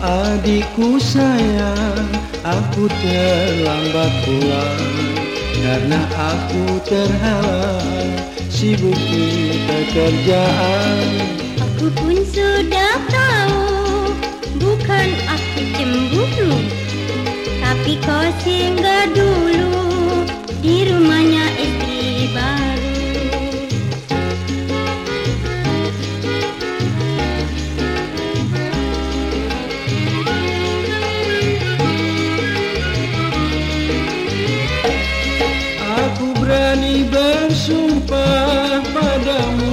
Adikku sayang, aku terlambat pulang. Karena aku terhalang sibuk di pekerjaan. Aku pun sudah tahu Bukan aku cemburu. Tapi kau singgah berani bersumpah padamu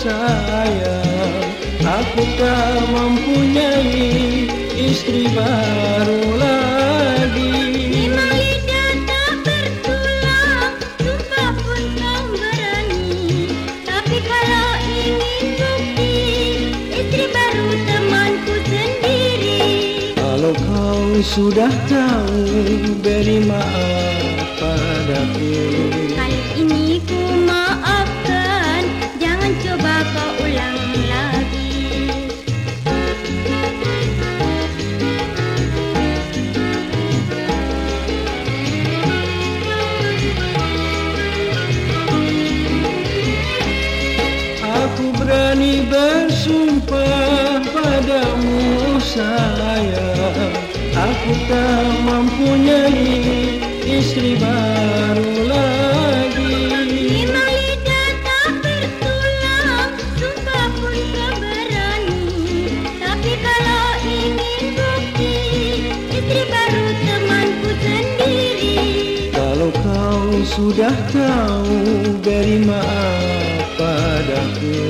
sayang. Aku tak mempunyai istri baru lagi? Memang lidah tak bertulang Sumpah pun kau berani Tapi kalau ingin bukti Istri baru temanku sendiri. Kalau kau sudah tahu beri maaf berani bersumpah padamu sayang Aku tak mempunyai istri baru lagi. Memang lidah tak bertulang Sumpah pun kau berani. Tapi kalau ingin bukti Istri baru temanku sendiri. Kalau kau sudah tahu beri maaf padaku